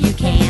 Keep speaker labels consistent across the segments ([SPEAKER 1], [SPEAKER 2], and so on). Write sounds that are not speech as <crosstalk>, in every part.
[SPEAKER 1] you can.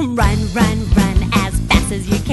[SPEAKER 1] <laughs> run, run, run as fast as you can.